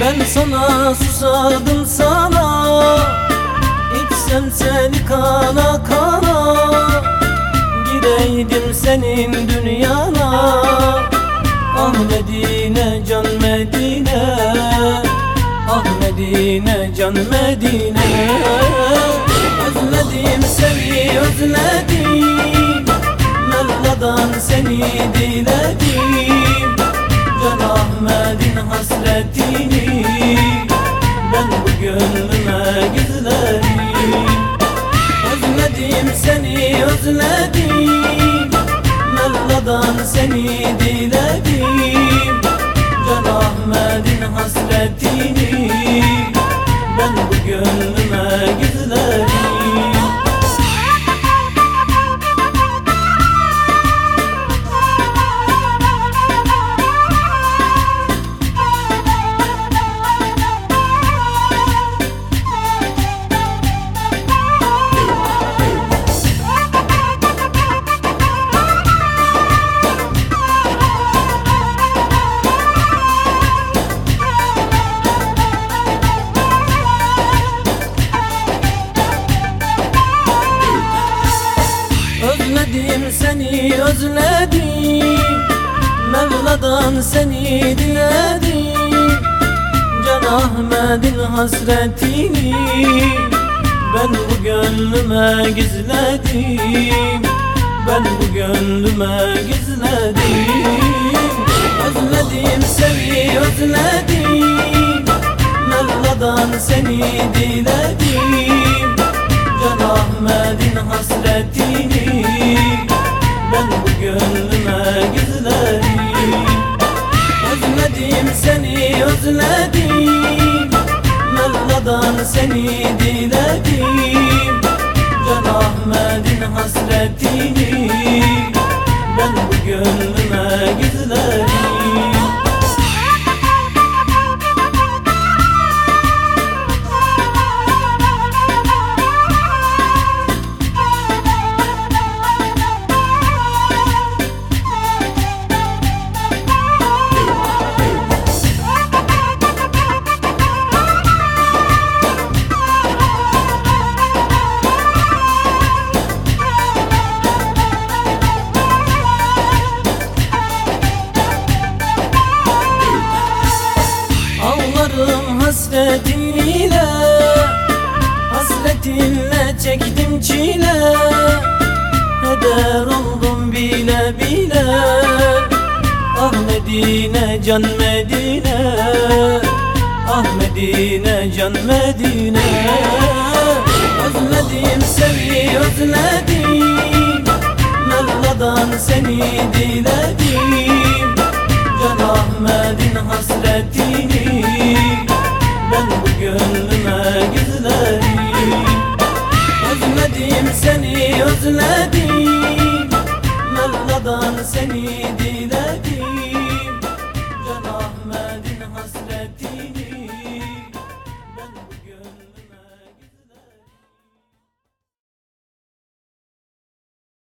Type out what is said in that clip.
Ben sana susadım sana. İçsem seni kana kana. Gireydim senin dünyana. Ah Medine can Medine. Ah Medine can Medine. Özledim seni özledim. Mevla'dan seni diledim. Can Ahmet'in hasretini gönlüme gizledim Özledim seni özledim. Mevla'dan seni diledim. Can Ahmet'in hasretini Ben bu gönlüme Özledim seni özledim. Mevla'dan seni diledim. Can Ahmet'in hasretini Ben bu gönlüme gizledim. Ben bu gönlüme gizledim. Özledim seni özledim. Mevla'dan seni diledim Mevla'dan seni diledim Can Ahmet'in hasretini hasretinle Hasretinle çektim çile. Heder oldum bile bile Ah Medine can Medine. Ah Medine can Medine. Özledim seni özledim. Mevla'dan seni diledim. Can Ahmet'in hasretini gönlüme gizledim Özledim seni özledim. Mevla'dan seni